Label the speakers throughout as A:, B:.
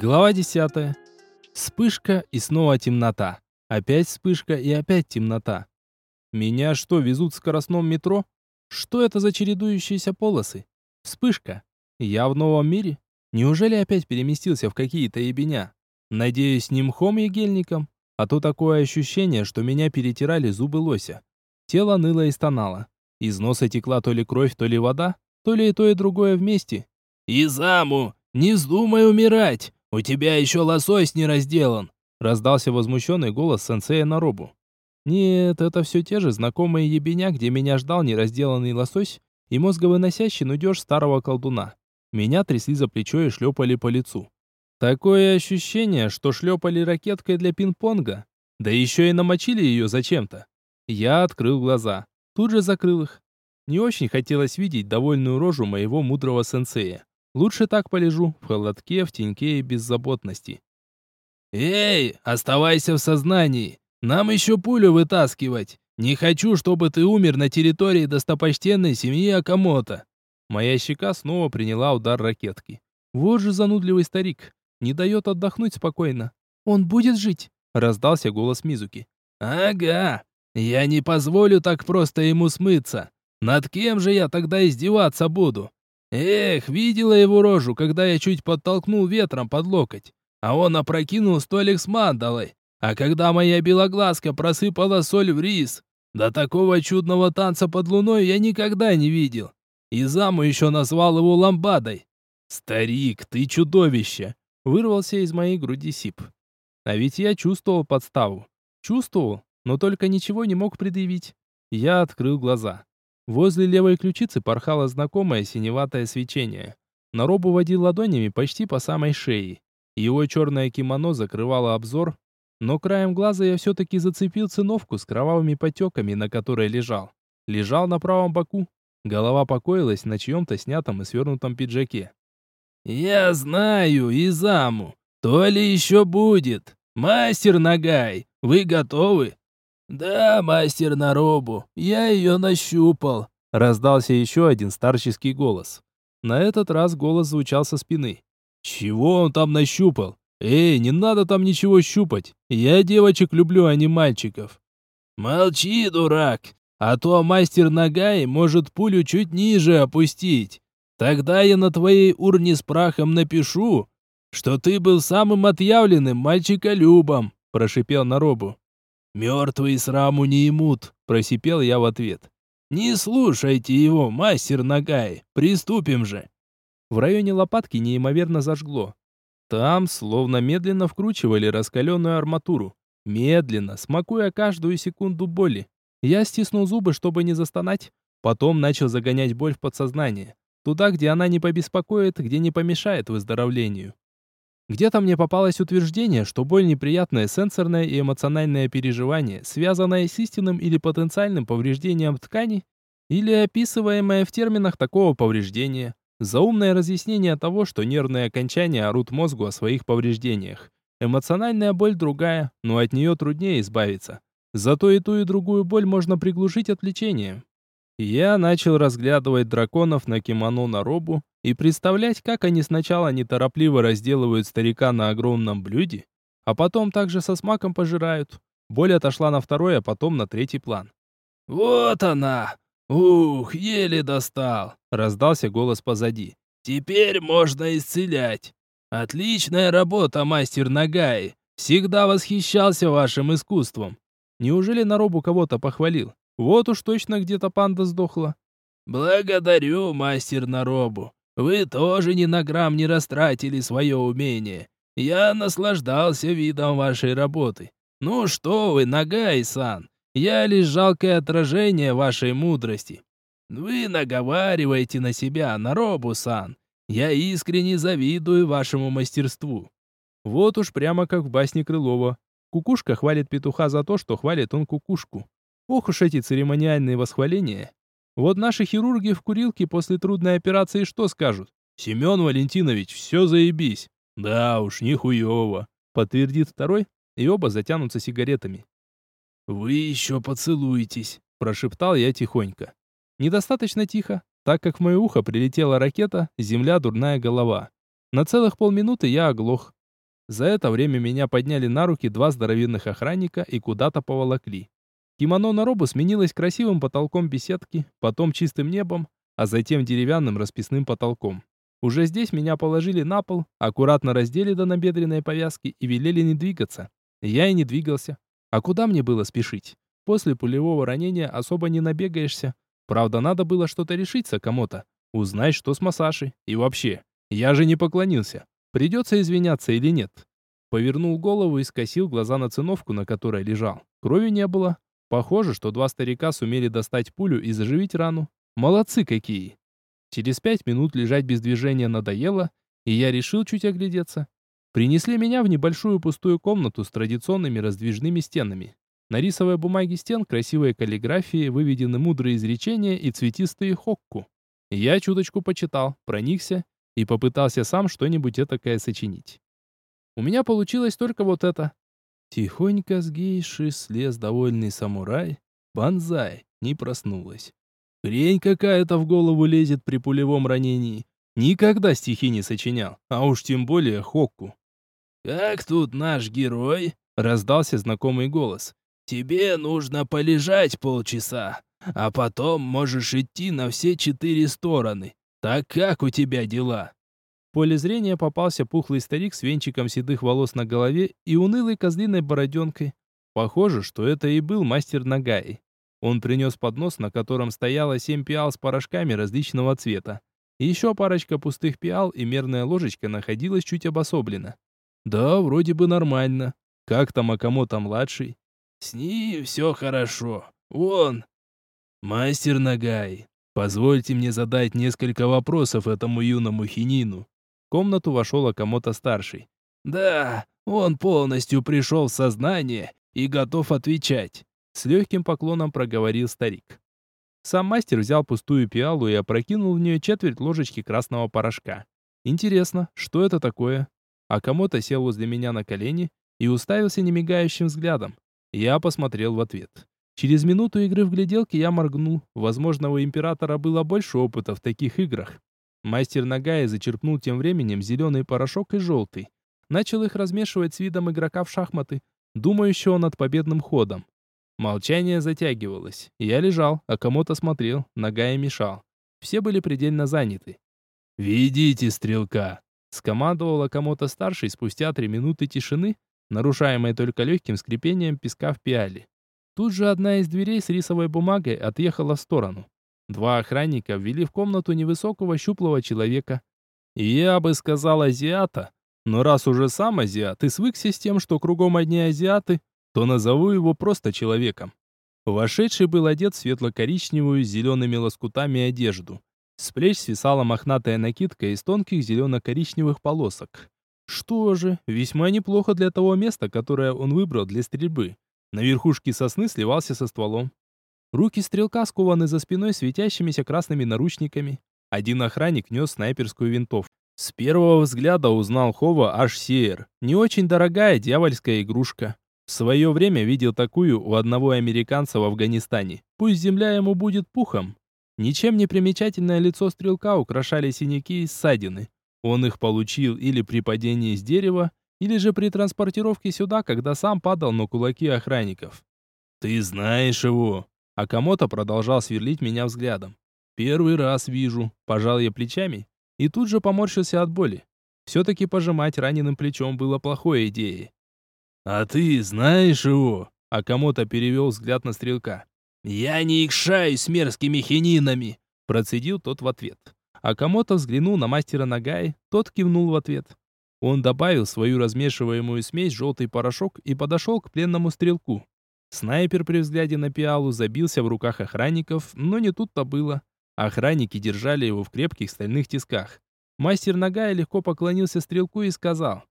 A: Глава 10. Вспышка и снова темнота. Опять вспышка и опять темнота. Меня что, везут в скоростном метро? Что это за чередующиеся полосы? Вспышка. Я в новом мире? Неужели опять переместился в какие-то ебеня? Надеюсь, не мхом егельником? А то такое ощущение, что меня перетирали зубы лося. Тело ныло и стонало. Из носа текла то ли кровь, то ли вода, то ли и то, и другое вместе.
B: «Изаму, не вздумай умирать! «У тебя еще лосось не разделан!» Раздался возмущенный голос сенсея на робу.
A: Нет, это все те же знакомые ебеня, где меня ждал неразделанный лосось и мозговыносящий нудеж старого колдуна. Меня трясли за плечо и шлепали по лицу. Такое ощущение, что шлепали ракеткой для пинг-понга, да еще и намочили ее зачем-то. Я открыл глаза, тут же закрыл их. Не очень хотелось видеть довольную рожу моего мудрого сенсея. Лучше так полежу, в холодке, в теньке и беззаботности.
B: «Эй, оставайся в сознании! Нам еще пулю вытаскивать! Не хочу, чтобы ты умер на территории достопочтенной семьи Акамото!»
A: Моя щека снова приняла удар ракетки. Вот же занудливый старик. Не дает отдохнуть спокойно. «Он будет жить?» Раздался голос Мизуки.
B: «Ага, я не позволю так просто ему смыться. Над кем же я тогда издеваться буду? Эх, видела его рожу, когда я чуть подтолкнул ветром под локоть, а он опрокинул столик с мандалой. А когда моя белоглазка просыпала соль в рис, до такого чудного танца под луной я никогда не видел. И заму еще назвал его ламбадой. «Старик, ты чудовище!» Вырвался из моей груди сип.
A: А ведь я чувствовал подставу. Чувствовал, но только ничего не мог предъявить. Я открыл глаза. Возле левой ключицы порхало знакомое синеватое свечение. Наробу водил ладонями почти по самой шее. Его черное кимоно закрывало обзор, но краем глаза я все-таки зацепил циновку с кровавыми потеками, на которой лежал. Лежал на правом боку. Голова покоилась на чьем-то снятом и свернутом пиджаке.
B: «Я знаю, Изаму. То ли еще будет. Мастер Нагай, вы готовы?» «Да, мастер Наробу, я ее нащупал», —
A: раздался еще один старческий голос. На этот раз голос звучал со спины. «Чего он там нащупал? Эй, не надо там ничего щупать. Я девочек люблю, а не мальчиков».
B: «Молчи, дурак, а то мастер Нагай может пулю чуть ниже опустить. Тогда я на твоей урне с прахом напишу, что ты был самым отъявленным мальчиколюбом», — прошипел Наробу. «Мертвые сраму не имут», — просипел я в ответ. «Не слушайте его, мастер Нагай, приступим же».
A: В районе лопатки неимоверно зажгло. Там словно медленно вкручивали раскаленную арматуру. Медленно, смакуя каждую секунду боли. Я стиснул зубы, чтобы не застонать. Потом начал загонять боль в подсознание. Туда, где она не побеспокоит, где не помешает выздоровлению. Где-то мне попалось утверждение, что боль неприятное сенсорное и эмоциональное переживание, связанное с истинным или потенциальным повреждением ткани, или описываемое в терминах такого повреждения. Заумное разъяснение того, что нервные окончания орут мозгу о своих повреждениях. Эмоциональная боль другая, но от нее труднее избавиться. Зато и ту, и другую боль можно приглушить отвлечением. Я начал разглядывать драконов на кимоно на робу и представлять, как они сначала неторопливо разделывают старика на огромном блюде, а потом также со смаком пожирают. Боль отошла на второй, а потом на третий план.
B: «Вот она! Ух, еле достал!» — раздался голос позади. «Теперь можно исцелять! Отличная работа, мастер Нагай! Всегда восхищался вашим искусством!»
A: Неужели Наробу кого-то похвалил? Вот уж точно где-то панда сдохла.
B: Благодарю, мастер Наробу. Вы тоже ни на грамм не растратили свое умение. Я наслаждался видом вашей работы. Ну что вы, Нагай-сан, я лишь жалкое отражение вашей мудрости. Вы наговариваете на себя, Наробу-сан. Я искренне завидую вашему мастерству.
A: Вот уж прямо как в басне Крылова. Кукушка хвалит петуха за то, что хвалит он кукушку. Ох уж эти церемониальные восхваления. Вот наши хирурги в курилке после трудной операции что скажут? Семен Валентинович, все заебись. Да уж, нихуево. Подтвердит второй, и оба затянутся сигаретами.
B: Вы еще поцелуетесь,
A: прошептал я тихонько. Недостаточно тихо, так как в мое ухо прилетела ракета, земля, дурная голова. На целых полминуты я оглох. За это время меня подняли на руки два здоровенных охранника и куда-то поволокли. Кимоно на робу сменилось красивым потолком беседки, потом чистым небом, а затем деревянным расписным потолком. Уже здесь меня положили на пол, аккуратно раздели до набедренной повязки и велели не двигаться. Я и не двигался. А куда мне было спешить? После пулевого ранения особо не набегаешься. Правда, надо было что-то решиться кому-то. Узнать, что с массажей. И вообще, я же не поклонился. Придется извиняться или нет? Повернул голову и скосил глаза на циновку, на которой лежал. Крови не было. Похоже, что два старика сумели достать пулю и заживить рану. Молодцы какие! Через пять минут лежать без движения надоело, и я решил чуть оглядеться. Принесли меня в небольшую пустую комнату с традиционными раздвижными стенами. На рисовой бумаге стен красивой каллиграфии выведены мудрые изречения и цветистые хокку. Я чуточку почитал, проникся и попытался сам что-нибудь этакое сочинить. У меня получилось только вот это. Тихонько с гейши слез довольный самурай. Банзай не проснулась. Хрень какая-то в голову лезет при пулевом ранении. Никогда стихи не сочинял, а уж тем более хокку.
B: «Как тут наш герой?» — раздался знакомый голос. Тебе нужно полежать полчаса, а потом можешь идти на все четыре стороны. Так как у тебя дела?»
A: Поле зрения попался пухлый старик с венчиком седых волос на голове и унылой козлиной бороденкой. Похоже, что это и был мастер Нагаи. Он принес поднос, на котором стояло семь пиал с порошками различного цвета. еще парочка пустых пиал и мерная ложечка находилась чуть обособленно. Да, вроде бы нормально. Как там Акамото-младший?
B: С ним все хорошо. Вон. Мастер Нагай, позвольте мне задать несколько вопросов этому юному хинину.
A: Комнату вошел Акамото-старший.
B: Да, он полностью пришел в сознание и готов отвечать.
A: С легким поклоном проговорил старик. Сам мастер взял пустую пиалу и опрокинул в нее четверть ложечки красного порошка. Интересно, что это такое? Акамото сел возле меня на колени и уставился немигающим взглядом. Я посмотрел в ответ. Через минуту игры в гляделки я моргнул. Возможно, у императора было больше опыта в таких играх. Мастер Нагая зачерпнул тем временем зеленый порошок и желтый. Начал их размешивать с видом игрока в шахматы, думающего над победным ходом. Молчание затягивалось. Я лежал, а кому-то смотрел, Нагая мешал. Все были предельно заняты.
B: «Ведите стрелка!»
A: Скомандовала кому-то старший спустя три минуты тишины, нарушаемой только легким скрипением песка в пиале. Тут же одна из дверей с рисовой бумагой отъехала в сторону. Два охранника ввели в комнату невысокого щуплого человека. я бы сказал азиата, но раз уже сам азиат и свыкся с тем, что кругом одни азиаты, то назову его просто человеком. Вошедший был одет в светло-коричневую с зелеными лоскутами одежду. С плеч свисала мохнатая накидка из тонких зелено-коричневых полосок. Что же, весьма неплохо для того места, которое он выбрал для стрельбы. На верхушке сосны сливался со стволом. Руки стрелка скованы за спиной светящимися красными наручниками. Один охранник нес снайперскую винтовку. С первого взгляда узнал Хова аж Сеер. Не очень дорогая дьявольская игрушка. В свое время видел такую у одного американца в Афганистане. Пусть земля ему будет пухом. Ничем не примечательное лицо стрелка украшали синяки и ссадины. Он их получил или при падении с дерева, или же при транспортировке сюда, когда сам падал на кулаки охранников.
B: «Ты знаешь его?»
A: Акамото продолжал сверлить меня взглядом. «Первый раз вижу», — пожал я плечами и тут же поморщился от боли. Все-таки пожимать раненым плечом было плохой идеей.
B: «А ты знаешь его?»
A: Акамото перевел взгляд на стрелка.
B: «Я не икшаюсь с мерзкими хининами!»
A: Процедил тот в ответ. Акамото взглянул на мастера Нагай, тот кивнул в ответ. Он добавил свою размешиваемую смесь желтый порошок и подошел к пленному стрелку. Снайпер при взгляде на пиалу забился в руках охранников, но не тут-то было. Охранники держали его в крепких стальных тисках. Мастер Нагай легко поклонился стрелку и сказал.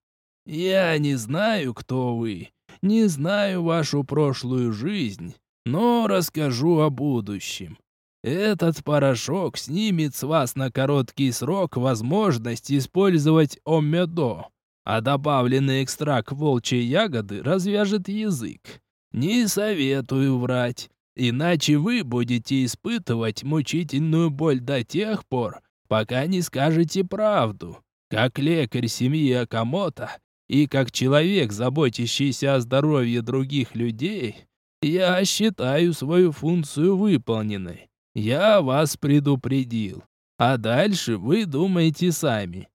B: «Я не знаю, кто вы, не знаю вашу прошлую жизнь, но расскажу о будущем. Этот порошок снимет с вас на короткий срок возможность использовать омедо, а добавленный экстракт волчьей ягоды развяжет язык. Не советую врать, иначе вы будете испытывать мучительную боль до тех пор, пока не скажете правду. Как лекарь семьи Акамото, И как человек, заботящийся о здоровье других людей, я считаю свою функцию выполненной. Я вас предупредил. А дальше вы думаете сами.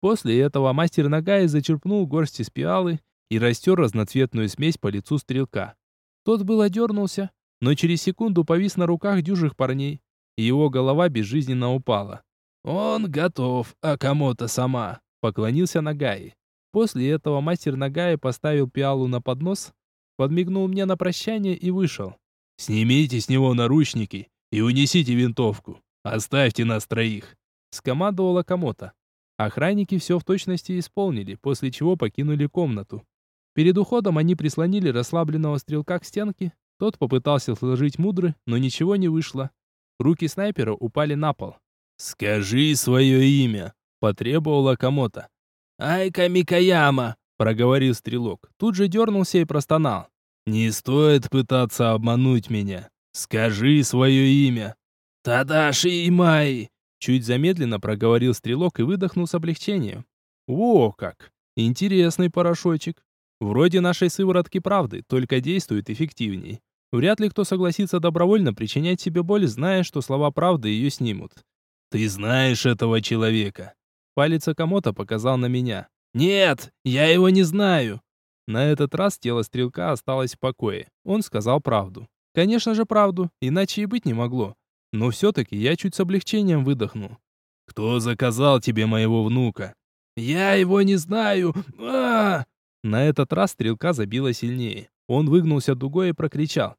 A: После этого мастер Нагай зачерпнул горсть из пиалы и растер разноцветную смесь по лицу стрелка. Тот было дернулся, но через секунду повис на руках дюжих парней, и его голова безжизненно упала.
B: «Он готов, а кому-то сама», —
A: поклонился Нагаи. После этого мастер Нагаи поставил пиалу на поднос, подмигнул мне на прощание и вышел.
B: «Снимите с него наручники и унесите винтовку. Оставьте нас троих», —
A: скомандовала Комота. Охранники все в точности исполнили, после чего покинули комнату. Перед уходом они прислонили расслабленного стрелка к стенке. Тот попытался сложить мудры, но ничего не вышло. Руки снайпера упали на пол.
B: «Скажи свое имя», — потребовала Комота.
A: «Айка Микаяма», — проговорил стрелок. Тут же дернулся и простонал.
B: «Не стоит пытаться обмануть меня. Скажи свое имя».
A: «Тадаши Имай!» Чуть замедленно проговорил стрелок и выдохнул с облегчением. «Во как! Интересный порошочек. Вроде нашей сыворотки правды, только действует эффективней. Вряд ли кто согласится добровольно причинять себе боль, зная, что слова правды ее снимут.
B: «Ты знаешь этого человека?»
A: Палец Акамото показал на меня. «Нет, я его не знаю!» На этот раз тело стрелка осталось в покое. Он сказал правду. Конечно же, правду, иначе и быть не могло. Но все-таки я чуть с облегчением выдохнул.
B: «Кто заказал тебе моего внука?»
A: «Я его не знаю! а, -а, -а На этот раз стрелка забила сильнее. Он выгнулся дугой и прокричал.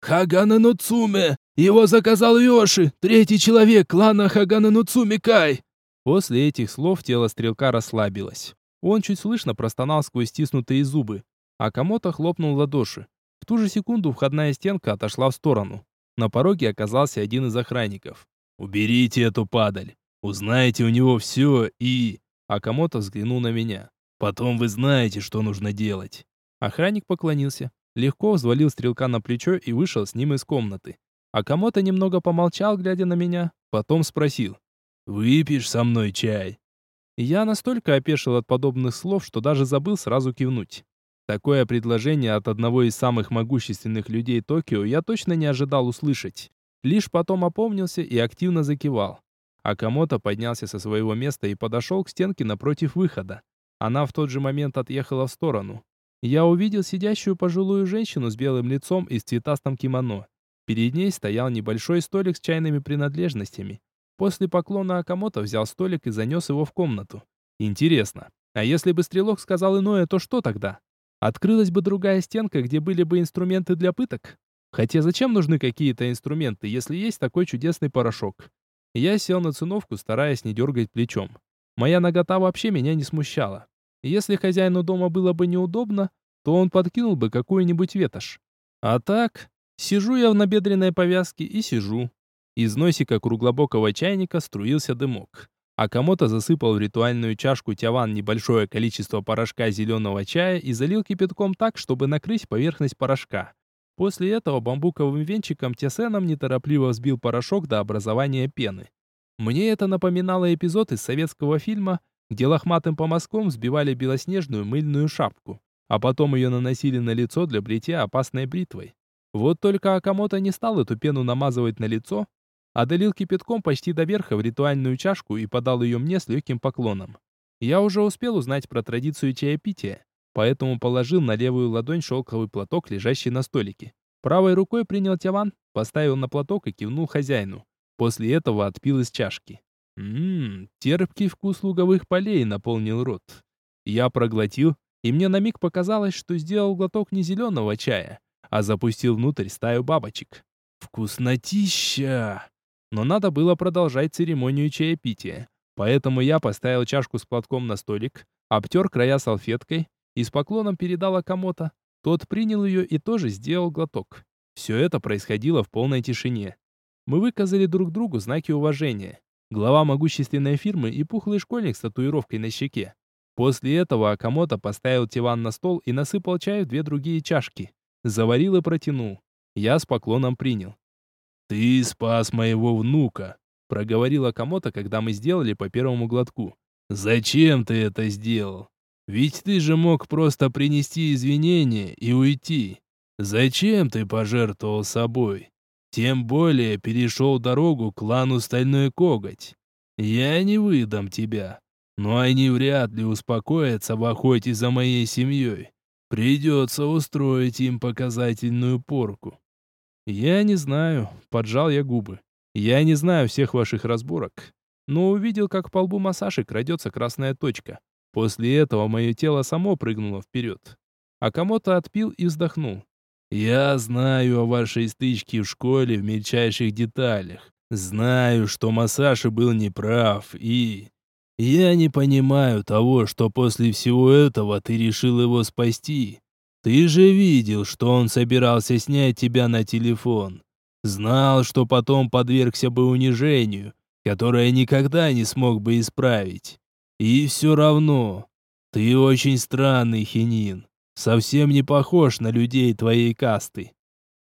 A: «Хагана Нуцуме! Его заказал Йоши! Третий человек клана Хагана Нуцуме Кай!» После этих слов тело стрелка расслабилось. Он чуть слышно простонал сквозь стиснутые зубы, а Камото хлопнул ладоши. В ту же секунду входная стенка отошла в сторону. На пороге оказался один из охранников.
B: «Уберите эту падаль! Узнаете у него все и...»
A: Акамото взглянул на меня.
B: «Потом вы знаете, что нужно делать».
A: Охранник поклонился, легко взвалил стрелка на плечо и вышел с ним из комнаты. Акамото немного помолчал, глядя на меня, потом спросил.
B: «Выпьешь со мной чай?»
A: Я настолько опешил от подобных слов, что даже забыл сразу кивнуть. Такое предложение от одного из самых могущественных людей Токио я точно не ожидал услышать. Лишь потом опомнился и активно закивал. Акамото поднялся со своего места и подошел к стенке напротив выхода. Она в тот же момент отъехала в сторону. Я увидел сидящую пожилую женщину с белым лицом и с цветастым кимоно. Перед ней стоял небольшой столик с чайными принадлежностями. После поклона Акамото взял столик и занес его в комнату. Интересно, а если бы стрелок сказал иное, то что тогда? Открылась бы другая стенка, где были бы инструменты для пыток. Хотя зачем нужны какие-то инструменты, если есть такой чудесный порошок? Я сел на циновку, стараясь не дергать плечом. Моя нагота вообще меня не смущала. Если хозяину дома было бы неудобно, то он подкинул бы какую-нибудь ветошь. А так, сижу я в набедренной повязке и сижу. Из носика круглобокого чайника струился дымок. Акамото засыпал в ритуальную чашку тяван небольшое количество порошка зеленого чая и залил кипятком так, чтобы накрыть поверхность порошка. После этого бамбуковым венчиком тесеном неторопливо взбил порошок до образования пены. Мне это напоминало эпизод из советского фильма, где лохматым помазком взбивали белоснежную мыльную шапку, а потом ее наносили на лицо для бритья опасной бритвой. Вот только Акамото не стал эту пену намазывать на лицо, а долил кипятком почти до верха в ритуальную чашку и подал ее мне с легким поклоном. Я уже успел узнать про традицию чаепития, поэтому положил на левую ладонь шелковый платок, лежащий на столике. Правой рукой принял тяван, поставил на платок и кивнул хозяину. После этого отпил из чашки. Ммм, терпкий вкус луговых полей наполнил рот. Я проглотил, и мне на миг показалось, что сделал глоток не зеленого чая, а запустил внутрь стаю бабочек. Вкуснотища! но надо было продолжать церемонию чаепития. Поэтому я поставил чашку с платком на столик, обтер края салфеткой и с поклоном передал Акамото. Тот принял ее и тоже сделал глоток. Все это происходило в полной тишине. Мы выказали друг другу знаки уважения. Глава могущественной фирмы и пухлый школьник с татуировкой на щеке. После этого Акамото поставил тиван на стол и насыпал чай в две другие чашки. Заварил и протянул. Я с поклоном принял.
B: «Ты спас моего внука», — проговорила Камото, когда мы сделали по первому глотку. «Зачем ты это сделал?» Ведь ты же мог просто принести извинения и уйти. Зачем ты пожертвовал собой? Тем более перешел дорогу клану Стальной Коготь. Я не выдам тебя, но они вряд ли успокоятся в охоте за моей семьей. Придется устроить им показательную порку.
A: Я не знаю, поджал я губы. Я не знаю всех ваших разборок, но увидел, как по лбу Масаши крадется красная точка. После этого мое тело само прыгнуло вперед. А кому-то отпил и вздохнул.
B: Я знаю о вашей стычке в школе в мельчайших деталях. Знаю, что Масаши был неправ, и... Я не понимаю того, что после всего этого ты решил его спасти. Ты же видел, что он собирался снять тебя на телефон. Знал, что потом подвергся бы унижению, которое никогда не смог бы исправить. И все равно, ты очень странный, Хинин совсем не похож на людей твоей касты.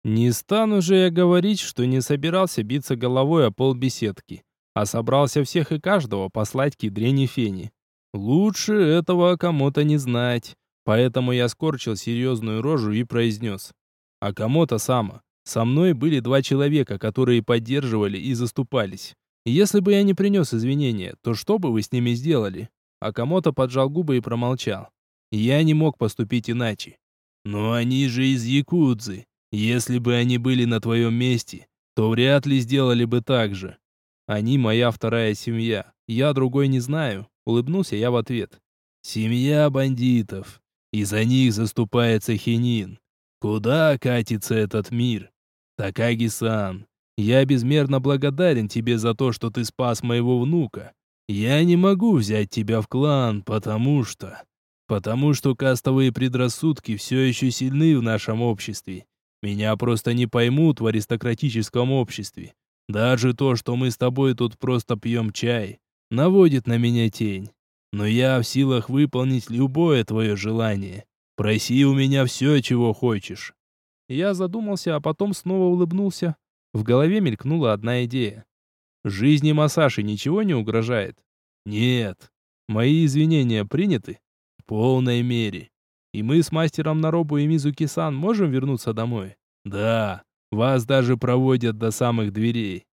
A: Не стану же я говорить, что не собирался биться головой о пол беседки, а собрался всех и каждого послать к ядрене фени. Лучше этого кому-то не знать, поэтому я скорчил серьезную рожу и произнес. А кому-то само. Со мной были два человека, которые поддерживали и заступались. Если бы я не принес извинения, то что бы вы с ними сделали? А кому-то поджал губы и промолчал. Я не мог поступить иначе.
B: Но они же из Якудзы. Если бы они были на твоем месте, то вряд ли сделали бы так же.
A: Они моя вторая семья. Я другой не знаю. Улыбнулся я в ответ.
B: Семья бандитов. И за них заступается Хинин. Куда катится этот мир? Такаги-сан, я безмерно благодарен тебе за то, что ты спас моего внука. Я не могу взять тебя в клан, потому что... Потому что кастовые предрассудки все еще сильны в нашем обществе. Меня просто не поймут в аристократическом обществе. Даже то, что мы с тобой тут просто пьем чай, наводит на меня тень. Но я в силах выполнить любое твое желание. Проси у меня все, чего хочешь».
A: Я задумался, а потом снова улыбнулся. В голове мелькнула одна идея. «Жизни Масаши ничего не угрожает?»
B: «Нет».
A: «Мои извинения приняты?» Полной мере. И мы с мастером Наробу и Мизуки-сан можем вернуться домой?
B: Да, вас даже проводят до самых дверей.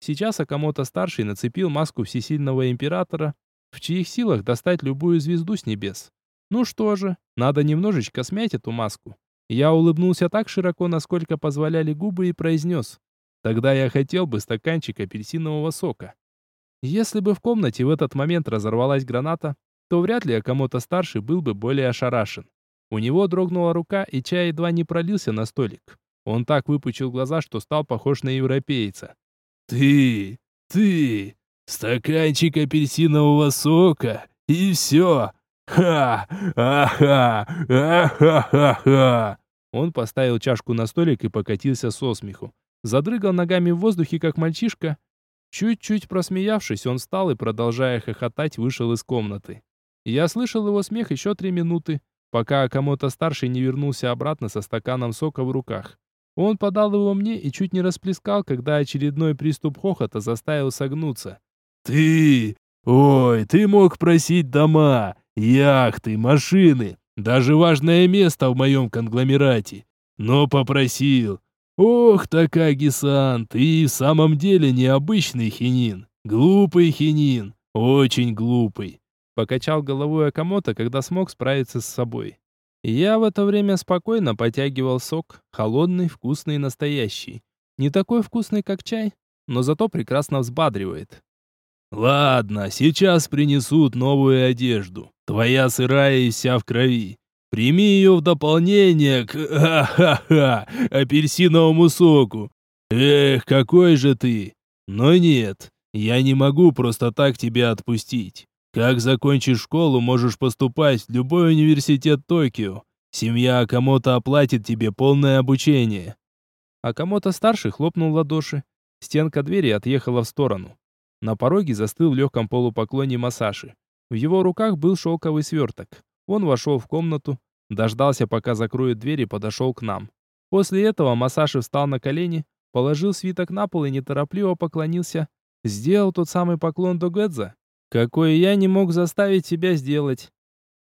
A: Сейчас Акамото-старший нацепил маску всесильного императора, в чьих силах достать любую звезду с небес. Ну что же, надо немножечко смять эту маску. Я улыбнулся так широко, насколько позволяли губы, и произнес. Тогда я хотел бы стаканчик апельсинового сока. Если бы в комнате в этот момент разорвалась граната, то вряд ли кому-то старший был бы более ошарашен. У него дрогнула рука, и чай едва не пролился на столик. Он так выпучил глаза, что стал похож на европейца.
B: «Ты! Ты! Стаканчик апельсинового сока! И все! Ха! Аха! Аха-ха-ха!»
A: Он поставил чашку на столик и покатился со смеху. Задрыгал ногами в воздухе, как мальчишка. Чуть-чуть просмеявшись, он встал и, продолжая хохотать, вышел из комнаты. Я слышал его смех еще три минуты, пока кому-то-старший не вернулся обратно со стаканом сока в руках. Он подал его мне и чуть не расплескал, когда очередной приступ хохота заставил согнуться.
B: «Ты! Ой, ты мог просить дома, яхты, машины, даже важное место в моем конгломерате. Но попросил. Ох, Такаги-сан, ты в самом деле необычный хинин. Глупый хинин, очень глупый.
A: Покачал головой Акамото, когда смог справиться с собой. Я в это время спокойно потягивал сок, холодный, вкусный и настоящий. Не такой вкусный, как чай, но зато прекрасно взбадривает.
B: «Ладно, сейчас принесут новую одежду. Твоя сырая и вся в крови. Прими ее в дополнение к... Ха-ха-ха! Апельсиновому соку. Эх, какой же ты! Но нет, я не могу просто так тебя отпустить. Как закончишь школу, можешь поступать в любой университет Токио. Семья Акамото оплатит тебе полное обучение».
A: Акамото-старший хлопнул ладоши. Стенка двери отъехала в сторону. На пороге застыл в легком полупоклоне Масаши. В его руках был шелковый сверток. Он вошел в комнату, дождался, пока закроют дверь и подошел к нам. После этого Масаши встал на колени, положил свиток на пол и неторопливо поклонился. Сделал тот самый поклон до Гэдза, какой я не мог заставить себя сделать.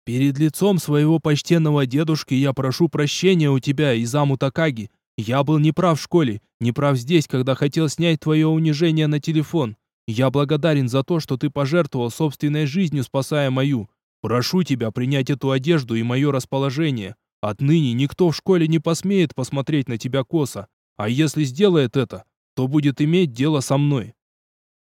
A: Перед лицом своего почтенного дедушки я прошу прощения у тебя, Изаму Такаги. Я был неправ в школе, неправ здесь, когда хотел снять твое унижение на телефон. Я благодарен за то, что ты пожертвовал собственной жизнью, спасая мою. Прошу тебя принять эту одежду и мое расположение. Отныне никто в школе не посмеет посмотреть на тебя косо. А если сделает это, то будет иметь дело со мной.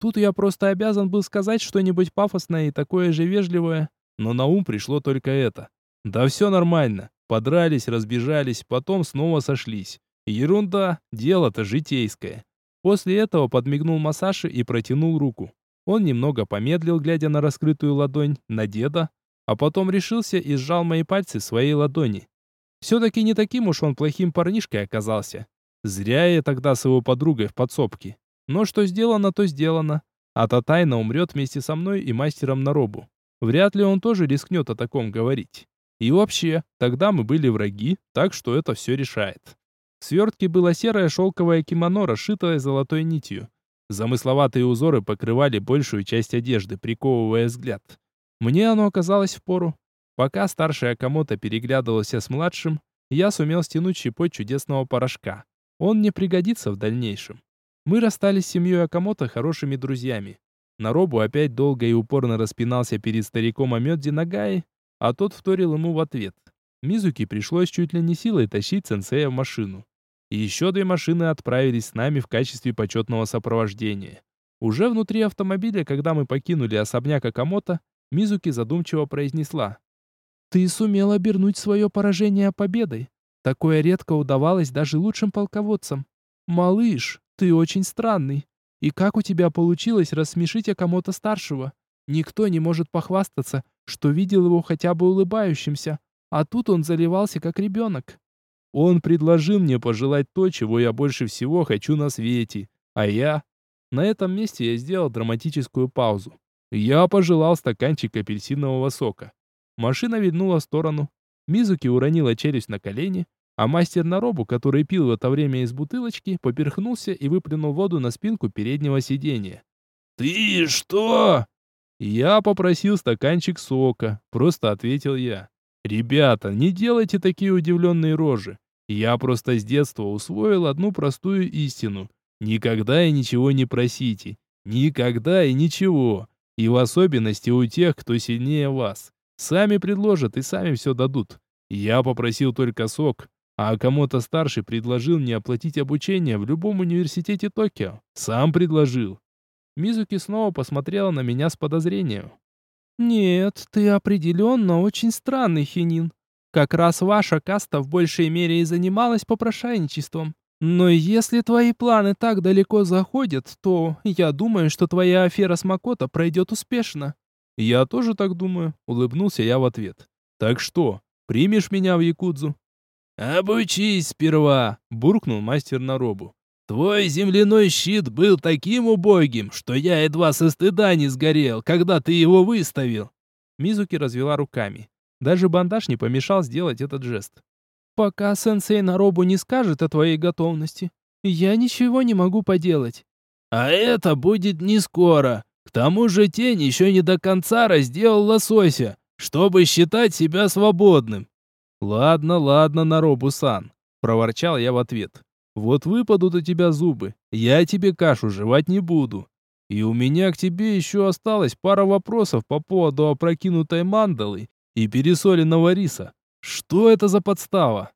A: Тут я просто обязан был сказать что-нибудь пафосное и такое же вежливое, но на ум пришло только это. Да все нормально. Подрались, разбежались, потом снова сошлись. Ерунда, дело-то житейское. После этого подмигнул Масаши и протянул руку. Он немного помедлил, глядя на раскрытую ладонь, на деда, а потом решился и сжал мои пальцы своей ладони. Все-таки не таким уж он плохим парнишкой оказался. Зря я тогда с его подругой в подсобке. Но что сделано, то сделано. А та тайна умрет вместе со мной и мастером на робу. Вряд ли он тоже рискнет о таком говорить. И вообще, тогда мы были враги, так что это все решает. В свертке было серое шелковое кимоно, расшитое золотой нитью. Замысловатые узоры покрывали большую часть одежды, приковывая взгляд. Мне оно оказалось впору. Пока старший Акамото переглядывался с младшим, я сумел стянуть щепоть чудесного порошка. Он мне пригодится в дальнейшем. Мы расстались с семьей Акамото хорошими друзьями. Наробу опять долго и упорно распинался перед стариком Амёдзи Нагаи, а тот вторил ему в ответ. Мизуки пришлось чуть ли не силой тащить сенсея в машину. И еще две машины отправились с нами в качестве почетного сопровождения. Уже внутри автомобиля, когда мы покинули особняк Акамото, Мизуки задумчиво произнесла. «Ты сумел обернуть свое поражение победой. Такое редко удавалось даже лучшим полководцам. Малыш, ты очень странный. И как у тебя получилось рассмешить Акамото старшего? Никто не может похвастаться, что видел его хотя бы улыбающимся, а тут он заливался как ребенок. Он предложил мне пожелать то, чего я больше всего хочу на свете, а я... На этом месте я сделал драматическую паузу. Я пожелал стаканчик апельсинового сока. Машина виднула в сторону. Мизуки уронила челюсть на колени, а мастер Наробу, который пил в это время из бутылочки, поперхнулся и выплюнул воду на спинку переднего сиденья. «Ты что?» «Я попросил стаканчик сока», — просто ответил я. «Ребята, не делайте такие удивленные рожи. Я просто с детства усвоил одну простую истину. Никогда и ничего не просите. Никогда и ничего. И в особенности у тех, кто сильнее вас. Сами предложат и сами все дадут. Я попросил только сок, а кому-то старший предложил мне оплатить обучение в любом университете Токио. Сам предложил. Мизуки снова посмотрела на меня с подозрением. «Нет, ты определенно очень странный, Хинин. Как раз ваша каста в большей мере и занималась попрошайничеством. Но если твои планы так далеко заходят, то я думаю, что твоя афера с Макото пройдет успешно». «Я тоже так думаю», — улыбнулся я в ответ. «Так что, примешь меня в Якудзу?» «Обучись сперва!» — буркнул мастер на робу. «Твой земляной щит был таким убогим, что я едва со стыда не сгорел, когда ты его выставил!» Мизуки развела руками. Даже бандаж не помешал сделать этот жест. «Пока сенсей на робу не скажет о твоей готовности, я ничего не могу поделать». «А это будет не скоро. К тому же тень еще не до конца разделал лосося, чтобы считать себя свободным. «Ладно, ладно, Наробу-сан», — проворчал я в ответ. «Вот выпадут у тебя зубы, я тебе кашу жевать не буду. И у меня к тебе еще осталось пара вопросов по поводу опрокинутой мандалы и пересоленного риса. Что это за подстава?»